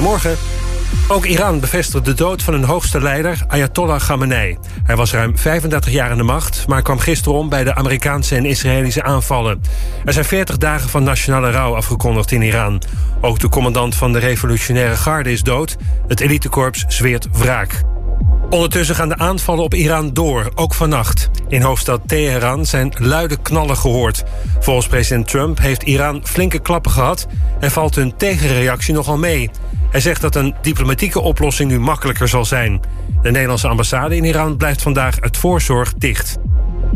Goedemorgen. Ook Iran bevestigt de dood van hun hoogste leider, Ayatollah Khamenei. Hij was ruim 35 jaar aan de macht, maar kwam gisteren om bij de Amerikaanse en Israëlische aanvallen. Er zijn 40 dagen van nationale rouw afgekondigd in Iran. Ook de commandant van de revolutionaire garde is dood. Het elitekorps zweert wraak. Ondertussen gaan de aanvallen op Iran door, ook vannacht. In hoofdstad Teheran zijn luide knallen gehoord. Volgens president Trump heeft Iran flinke klappen gehad... en valt hun tegenreactie nogal mee. Hij zegt dat een diplomatieke oplossing nu makkelijker zal zijn. De Nederlandse ambassade in Iran blijft vandaag uit voorzorg dicht.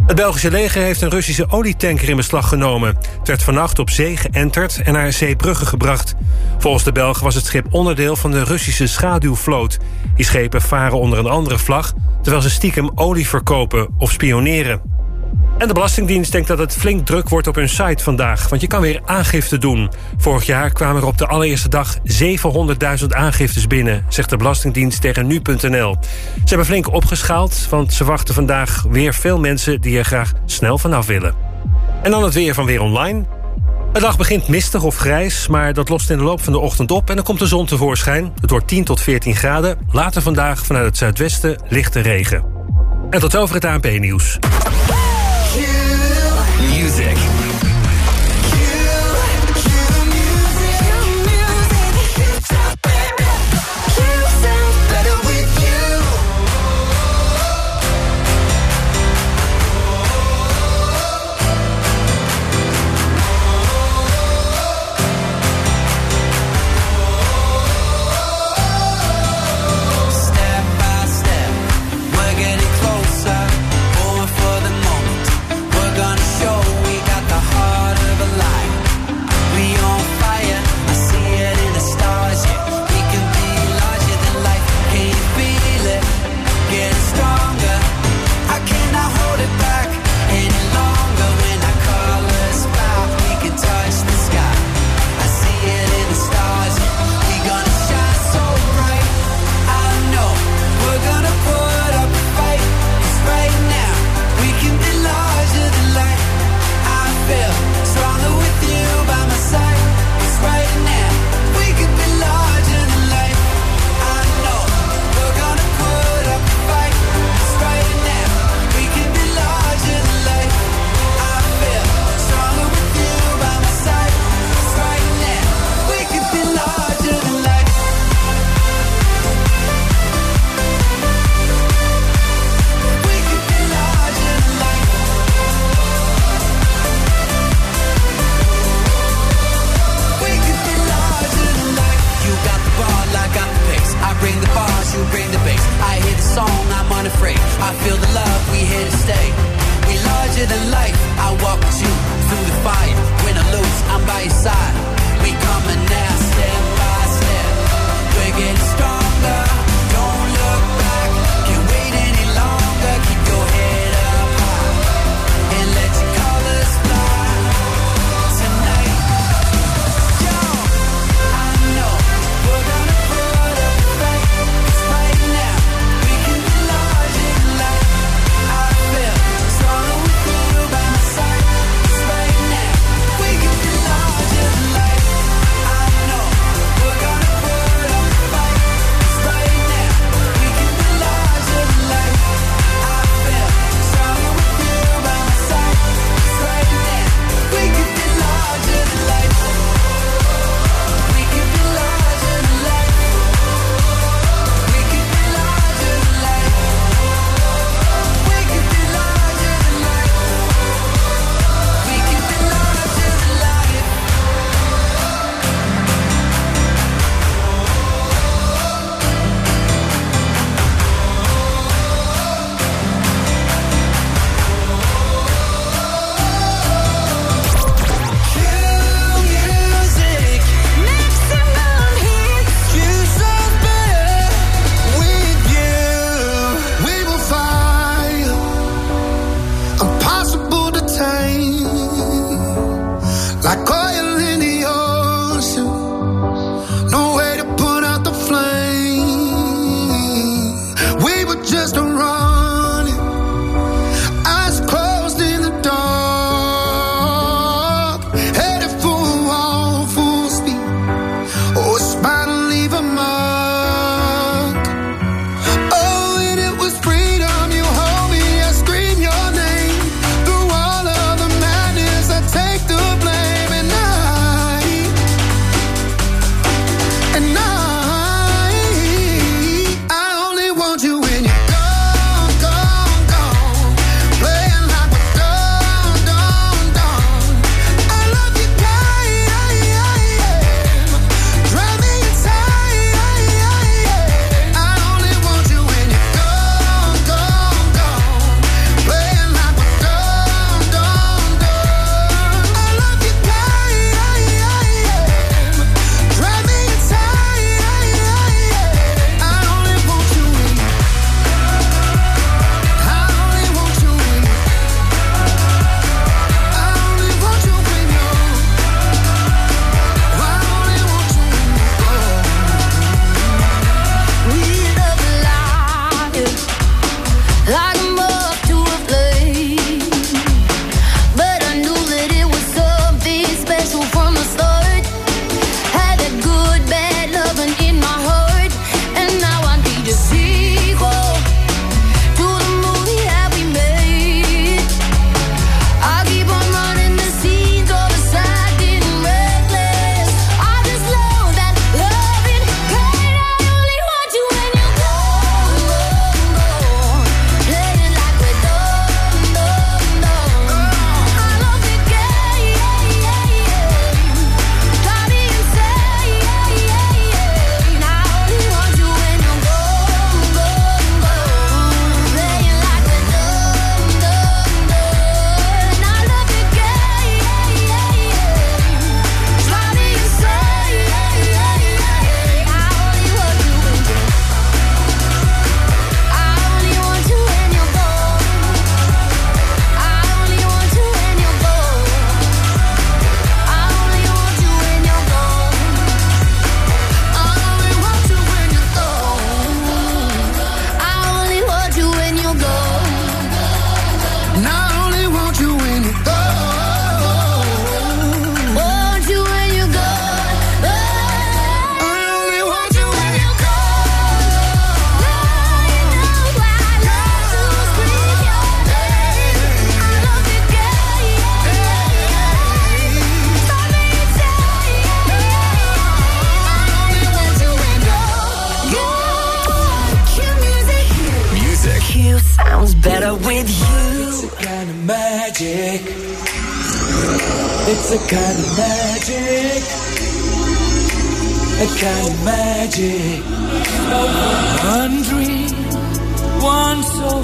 Het Belgische leger heeft een Russische olietanker in beslag genomen. Het werd vannacht op zee geënterd en naar Zeebrugge gebracht. Volgens de Belgen was het schip onderdeel van de Russische schaduwvloot. Die schepen varen onder een andere vlag... terwijl ze stiekem olie verkopen of spioneren. En de Belastingdienst denkt dat het flink druk wordt op hun site vandaag... want je kan weer aangifte doen. Vorig jaar kwamen er op de allereerste dag 700.000 aangiftes binnen... zegt de Belastingdienst tegen nu.nl. Ze hebben flink opgeschaald, want ze wachten vandaag weer veel mensen... die er graag snel vanaf willen. En dan het weer van Weer Online. Het dag begint mistig of grijs, maar dat lost in de loop van de ochtend op... en dan komt de zon tevoorschijn. Het wordt 10 tot 14 graden. Later vandaag vanuit het zuidwesten lichte regen. En tot over het ANP-nieuws. you. magic. It's a kind of magic. A kind of magic. One dream, one soul,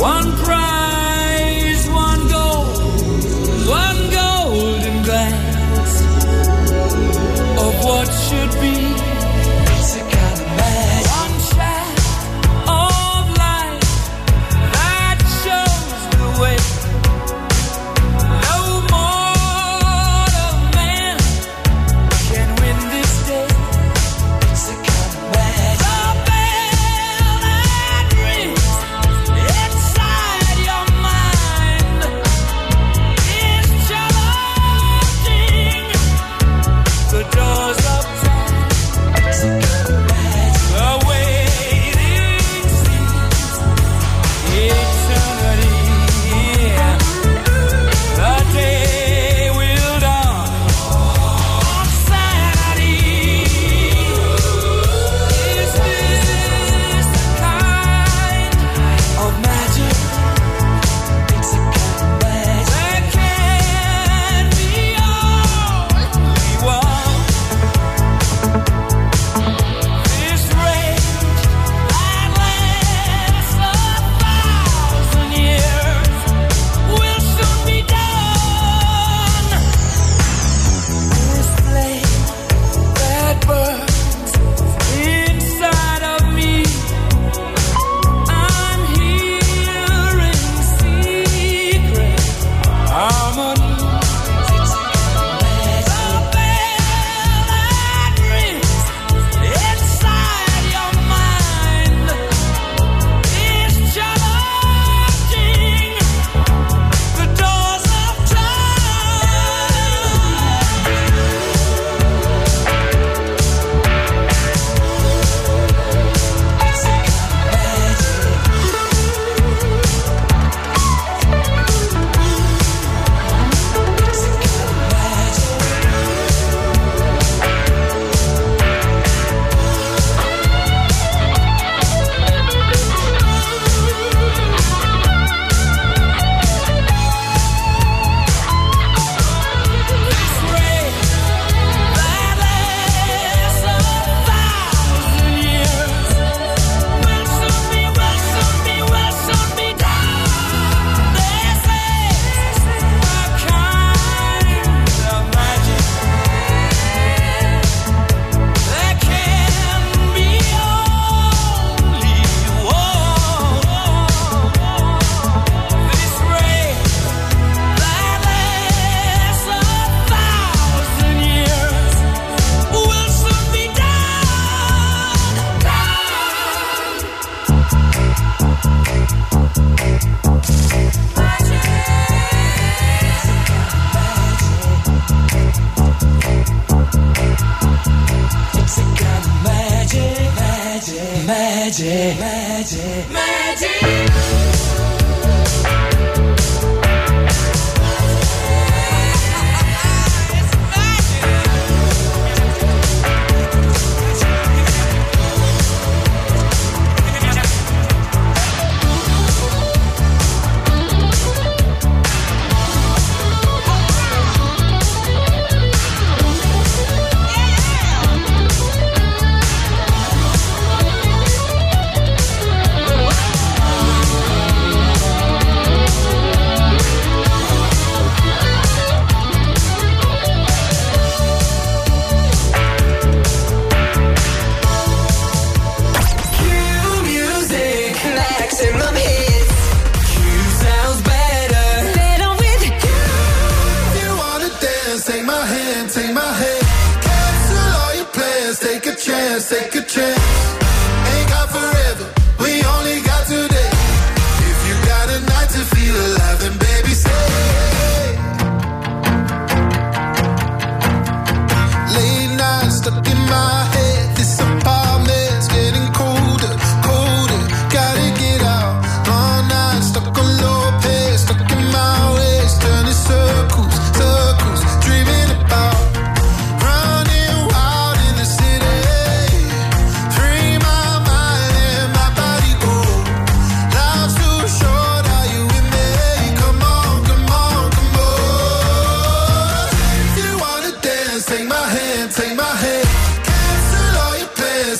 one pride.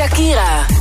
Shakira.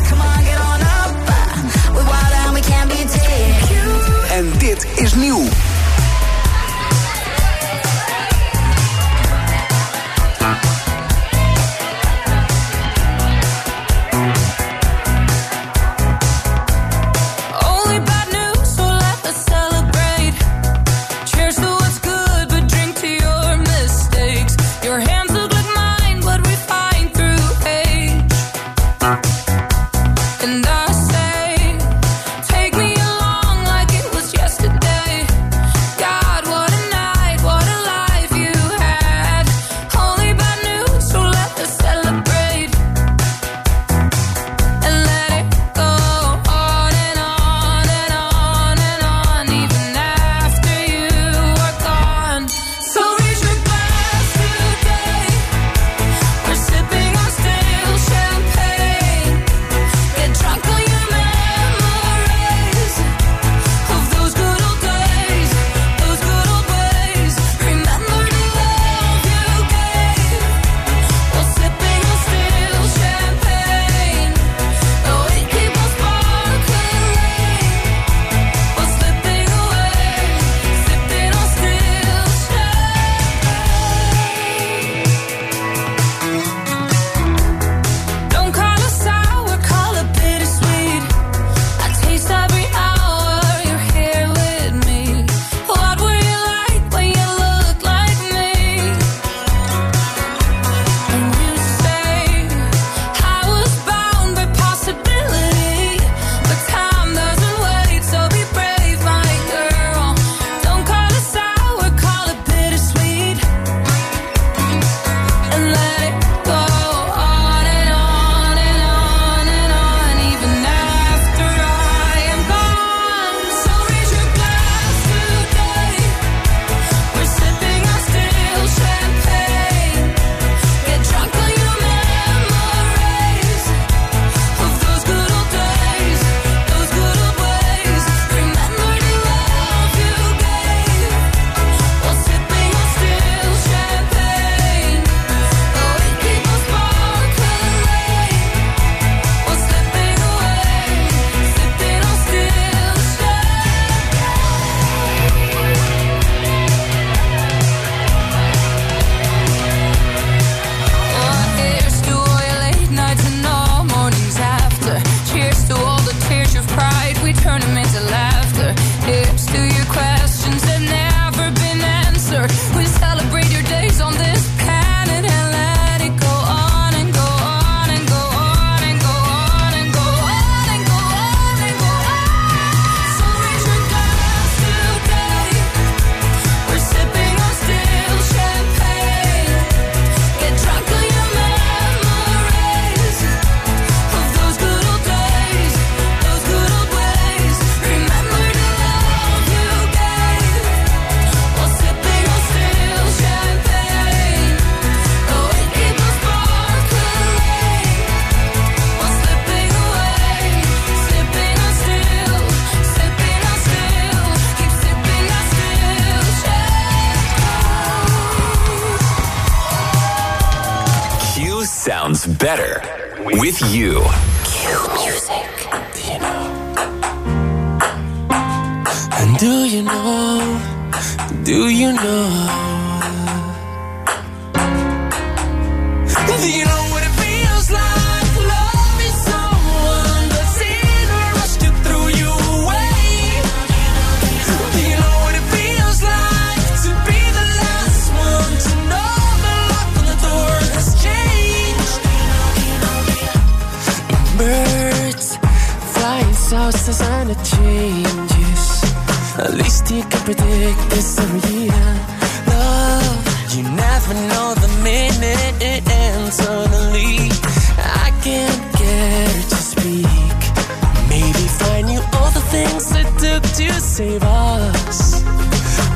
To save us.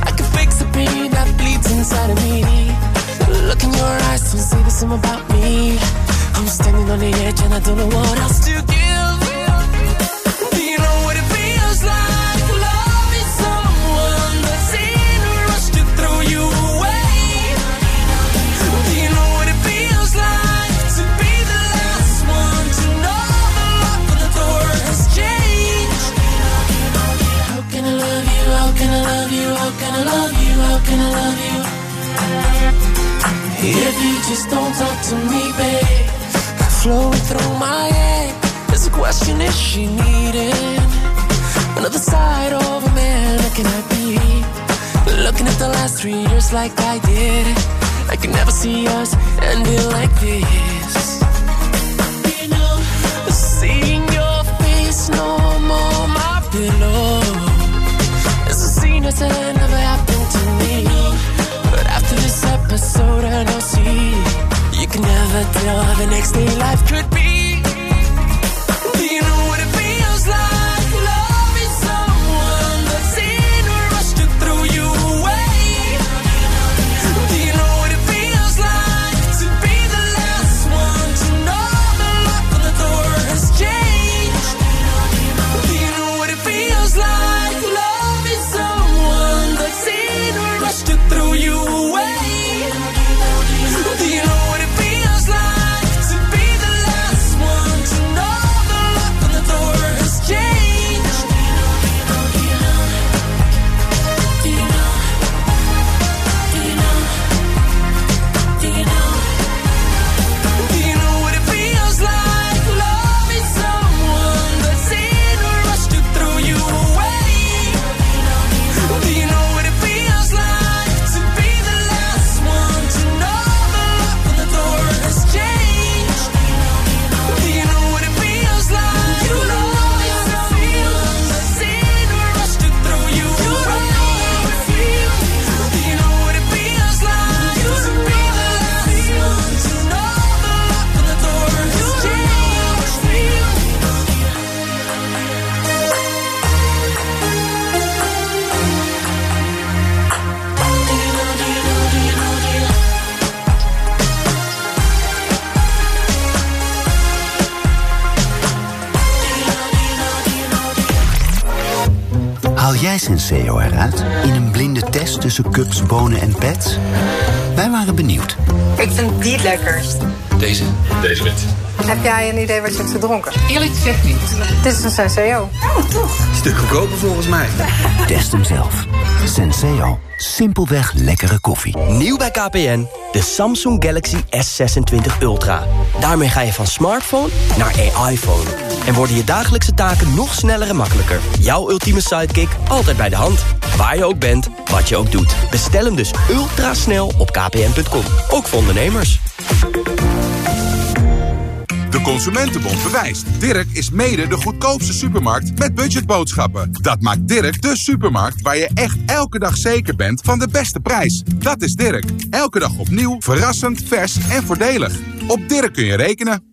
I could fix the pain that bleeds inside of me. Look in your eyes and say the same about me. I'm standing on the edge and I don't know what else to give. If you just don't talk to me, babe, I flowing through my head. There's a question: Is she needing another side of a man? Can I be looking at the last three years like I did? I can never see us ending like this. Seeing your face no more my pillow. It's a scene that never happened know see you can never tell how the next day life could be. Eruit in een blinde test tussen cups, bonen en pets? Wij waren benieuwd. Ik vind die het lekkerst. Deze? Deze wit. Heb jij een idee wat je hebt gedronken? Eerlijk gezegd niet. Dit is een Senseo. Oh, toch? Stuk goedkoper volgens mij. Test hem zelf. Senseo. Simpelweg lekkere koffie. Nieuw bij KPN, de Samsung Galaxy S26 Ultra. Daarmee ga je van smartphone naar AI-phone. En worden je dagelijkse taken nog sneller en makkelijker. Jouw ultieme sidekick altijd bij de hand. Waar je ook bent, wat je ook doet. Bestel hem dus ultra snel op kpn.com. Ook voor ondernemers. De Consumentenbond bewijst. Dirk is mede de goedkoopste supermarkt met budgetboodschappen. Dat maakt Dirk de supermarkt waar je echt elke dag zeker bent van de beste prijs. Dat is Dirk. Elke dag opnieuw, verrassend, vers en voordelig. Op Dirk kun je rekenen.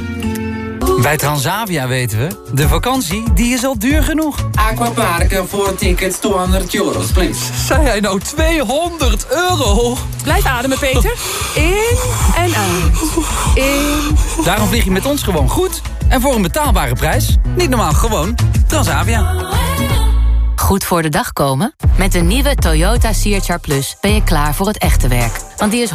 Bij Transavia weten we, de vakantie die is al duur genoeg. Aquaparken voor tickets 200 euros, please. Zei hij nou 200 euro? Blijf ademen, Peter. In en uit. In. Daarom vlieg je met ons gewoon goed. En voor een betaalbare prijs. Niet normaal, gewoon Transavia. Goed voor de dag komen? Met de nieuwe Toyota CHR Plus ben je klaar voor het echte werk. Want die is 100%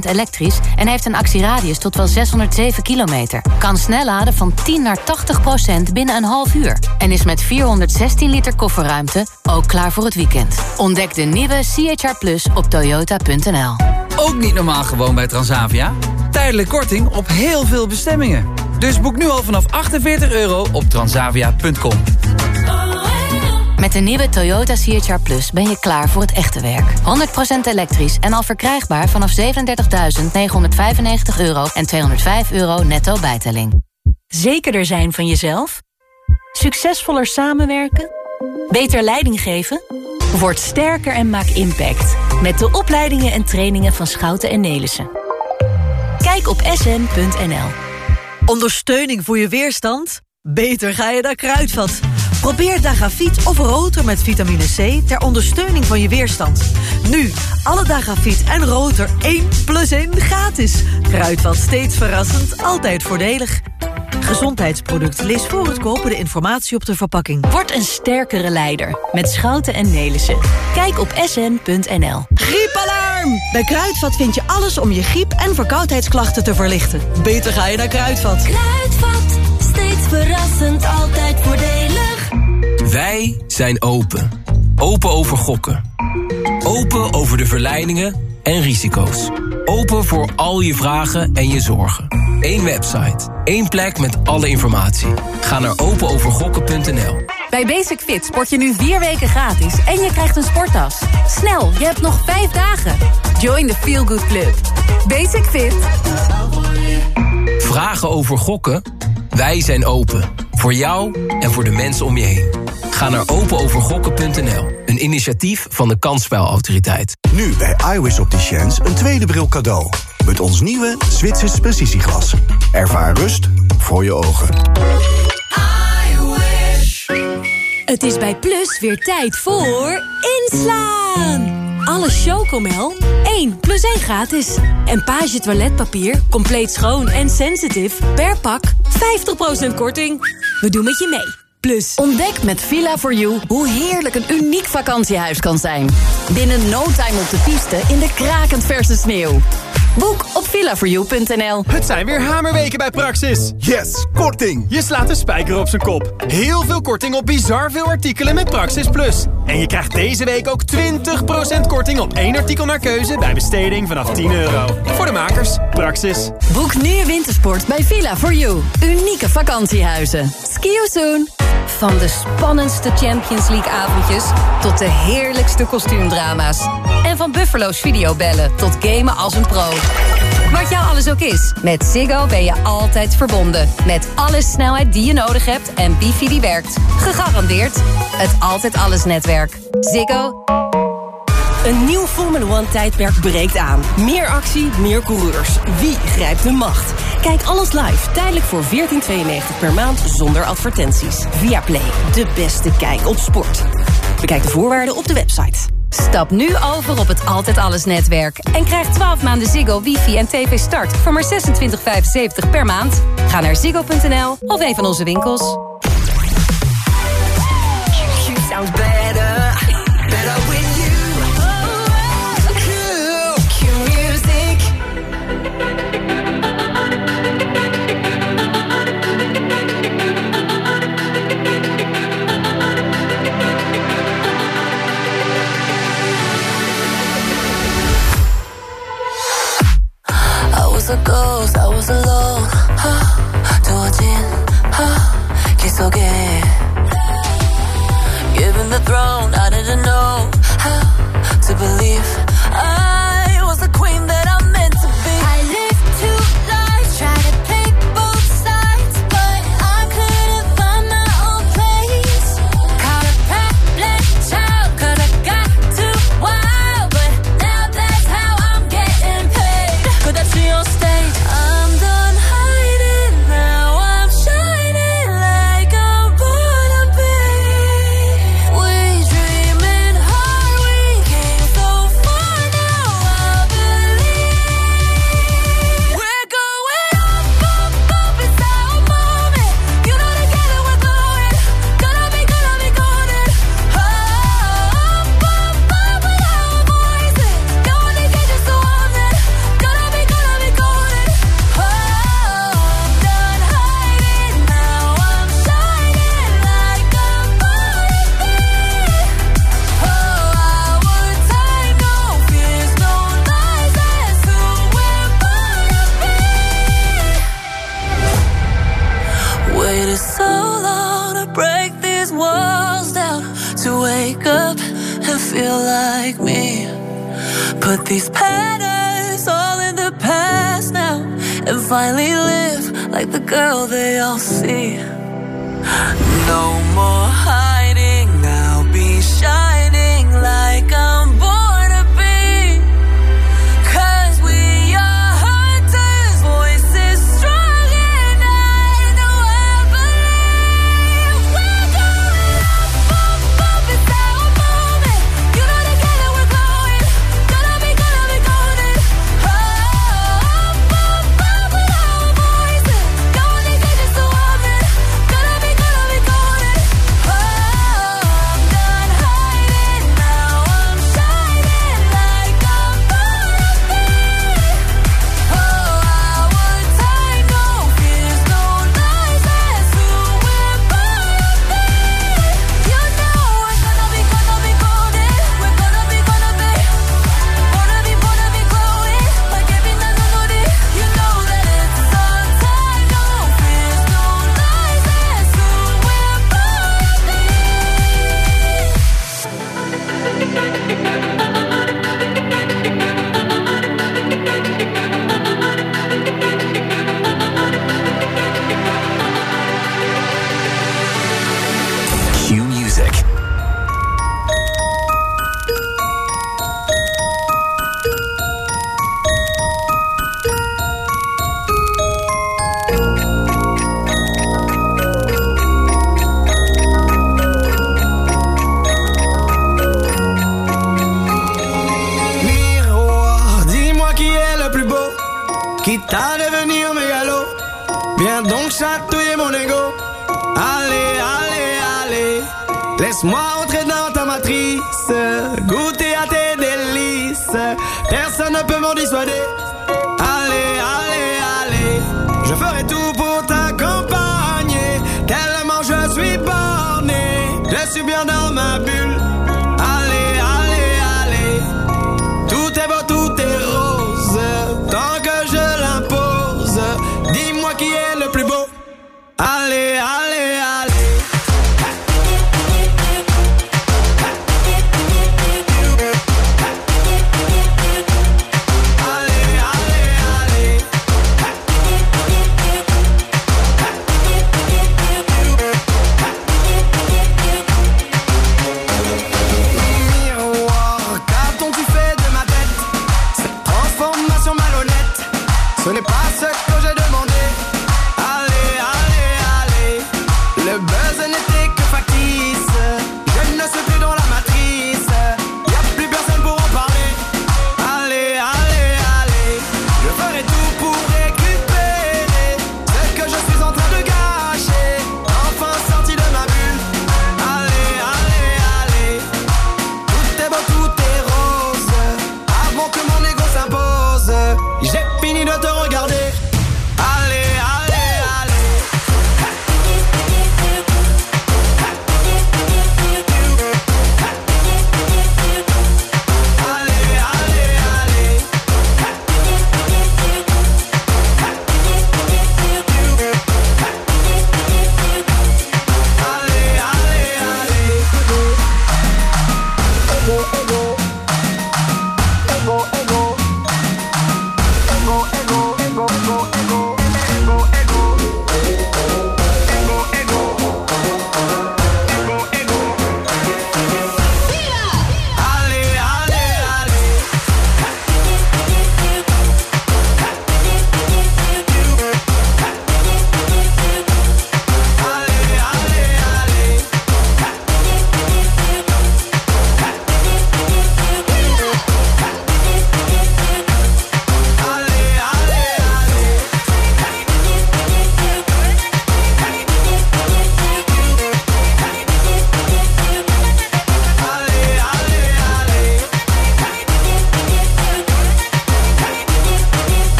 elektrisch en heeft een actieradius tot wel 607 kilometer. Kan snel laden van 10 naar 80% binnen een half uur. En is met 416 liter kofferruimte ook klaar voor het weekend. Ontdek de nieuwe CHR Plus op toyota.nl. Ook niet normaal gewoon bij Transavia. Tijdelijk korting op heel veel bestemmingen. Dus boek nu al vanaf 48 euro op transavia.com. Met de nieuwe Toyota CHR Plus ben je klaar voor het echte werk. 100% elektrisch en al verkrijgbaar vanaf 37.995 euro en 205 euro netto bijtelling. Zekerder zijn van jezelf? Succesvoller samenwerken? Beter leiding geven? Word sterker en maak impact. Met de opleidingen en trainingen van Schouten en Nelissen. Kijk op sn.nl. Ondersteuning voor je weerstand? Beter ga je naar Kruidvat. Probeer Dagafiet of Rotor met vitamine C ter ondersteuning van je weerstand. Nu, alle Dagafiet en Rotor 1 plus 1 gratis. Kruidvat steeds verrassend, altijd voordelig. Gezondheidsproduct. Lees voor het kopen de informatie op de verpakking. Word een sterkere leider met Schouten en Nelissen. Kijk op sn.nl. Griepalarm! Bij Kruidvat vind je alles om je griep- en verkoudheidsklachten te verlichten. Beter ga je naar Kruidvat. Kruidvat, steeds verrassend, altijd voordelig. Wij zijn open. Open over gokken. Open over de verleidingen en risico's. Open voor al je vragen en je zorgen. Eén website. één plek met alle informatie. Ga naar openovergokken.nl. Bij Basic Fit sport je nu vier weken gratis en je krijgt een sporttas. Snel, je hebt nog vijf dagen. Join the Feel Good Club. Basic Fit. Vragen over gokken? Wij zijn open. Voor jou en voor de mensen om je heen. Ga naar openovergokken.nl. Een initiatief van de Kansspelautoriteit. Nu bij iWis Opticians een tweede bril cadeau. Met ons nieuwe Zwitsers precisieglas. Ervaar rust voor je ogen. Het is bij Plus weer tijd voor inslaan. Alle Chocomel 1 plus 1 gratis. En Page toiletpapier, compleet schoon en sensitive per pak 50% korting. We doen met je mee. Plus. Ontdek met Villa4You hoe heerlijk een uniek vakantiehuis kan zijn. Binnen no time op de piste in de krakend verse sneeuw. Boek op villa4you.nl. Het zijn weer hamerweken bij Praxis. Yes, korting. Je slaat de spijker op zijn kop. Heel veel korting op bizar veel artikelen met Praxis Plus. En je krijgt deze week ook 20% korting op één artikel naar keuze bij besteding vanaf 10 euro. Voor de makers, Praxis. Boek nu je wintersport bij Villa4You. Unieke vakantiehuizen. Ski you soon. Van de spannendste Champions League avondjes tot de heerlijkste kostuumdrama's. En van Buffalo's videobellen tot gamen als een pro. Wat jou alles ook is, met Ziggo ben je altijd verbonden. Met alle snelheid die je nodig hebt en wifi die werkt. Gegarandeerd het Altijd Alles netwerk. Ziggo. Een nieuw Formula One tijdperk breekt aan. Meer actie, meer coureurs. Wie grijpt de macht? Kijk alles live, tijdelijk voor 14,92 per maand zonder advertenties. Via Play, de beste kijk op sport. Bekijk de voorwaarden op de website. Stap nu over op het Altijd Alles netwerk. En krijg 12 maanden Ziggo, wifi en tv start voor maar 26,75 per maand. Ga naar ziggo.nl of een van onze winkels. was a ghost, I was alone. 하, 두어진 하, 길 속에 Given the throne, I didn't know how to believe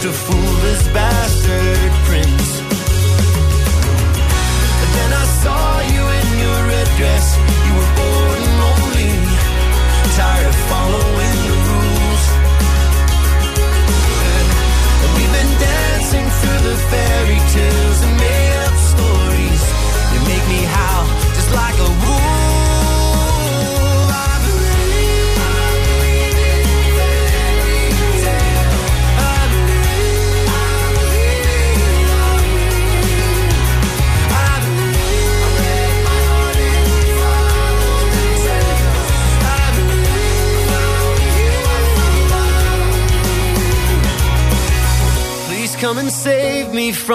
to fool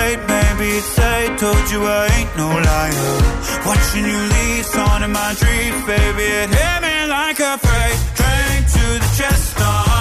late, maybe it's late. Told you I ain't no liar. Watching you leave, on in my dreams, baby, it hit me like a freight train to the chest. Uh.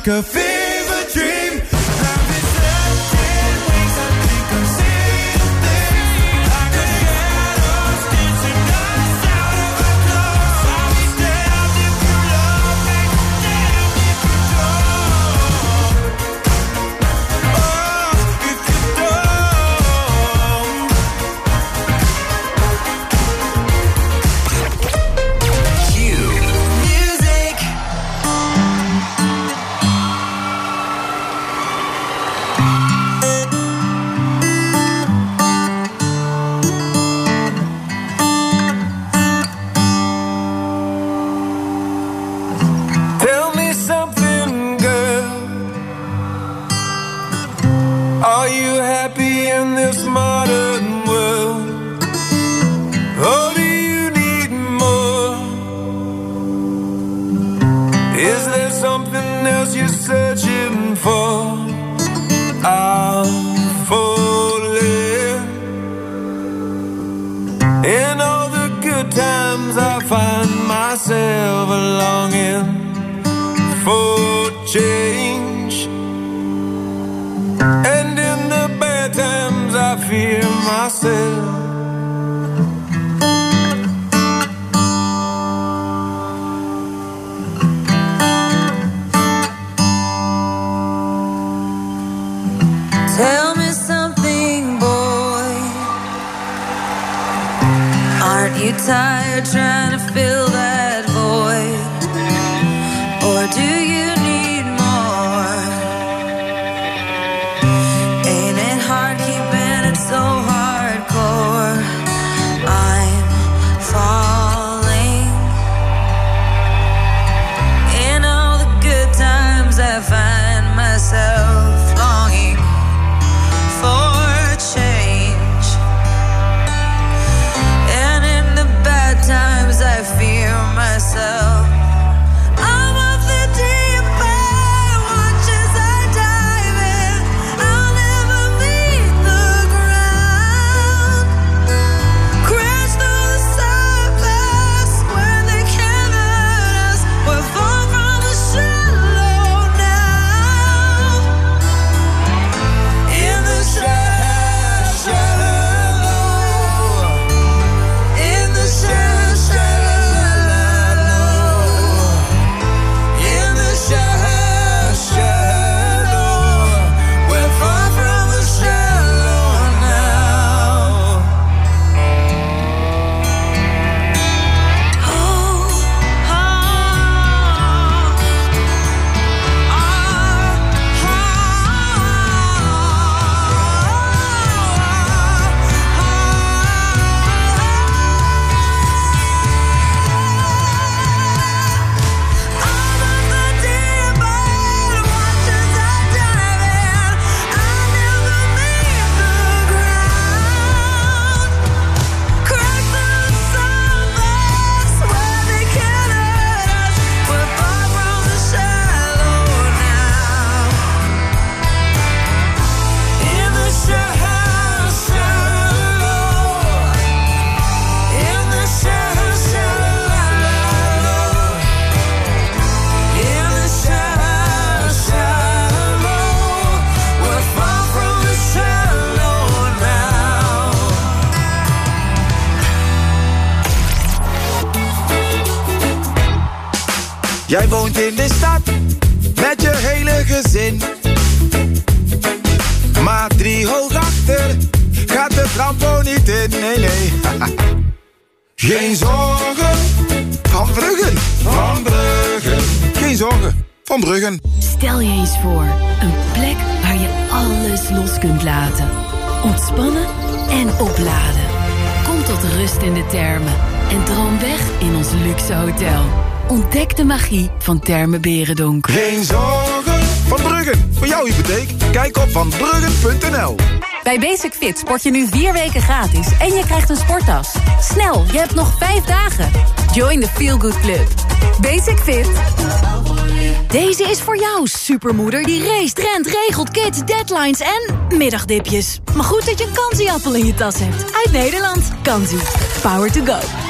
like a fish. van Terme Berendonk. Geen zorgen. Van Bruggen. Voor jouw hypotheek. Kijk op vanbruggen.nl. Bij Basic Fit sport je nu vier weken gratis en je krijgt een sporttas. Snel, je hebt nog vijf dagen. Join the Feel Good Club. Basic Fit. Deze is voor jou, supermoeder die race, rent, regelt, kids, deadlines en middagdipjes. Maar goed dat je een kansieappel in je tas hebt. Uit Nederland. Kansie. Power to go.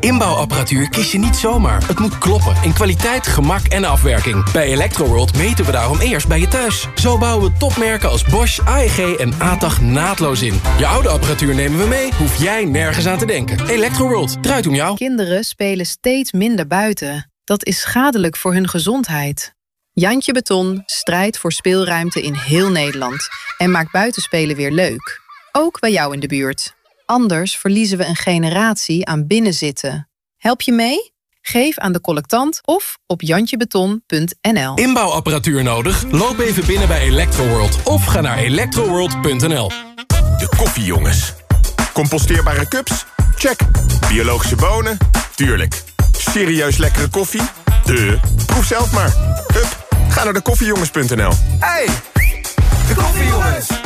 Inbouwapparatuur kies je niet zomaar. Het moet kloppen in kwaliteit, gemak en afwerking. Bij Electroworld meten we daarom eerst bij je thuis. Zo bouwen we topmerken als Bosch, AEG en ATAG naadloos in. Je oude apparatuur nemen we mee, hoef jij nergens aan te denken. Electroworld, draait om jou. Kinderen spelen steeds minder buiten. Dat is schadelijk voor hun gezondheid. Jantje Beton strijdt voor speelruimte in heel Nederland... en maakt buitenspelen weer leuk. Ook bij jou in de buurt. Anders verliezen we een generatie aan binnenzitten. Help je mee? Geef aan de collectant of op jantjebeton.nl. Inbouwapparatuur nodig? Loop even binnen bij Electroworld of ga naar electroworld.nl. De koffiejongens. Composteerbare cups? Check. Biologische bonen? Tuurlijk. Serieus lekkere koffie? De. Proef zelf maar. Hup, ga naar de koffiejongens.nl. Hey, de koffiejongens.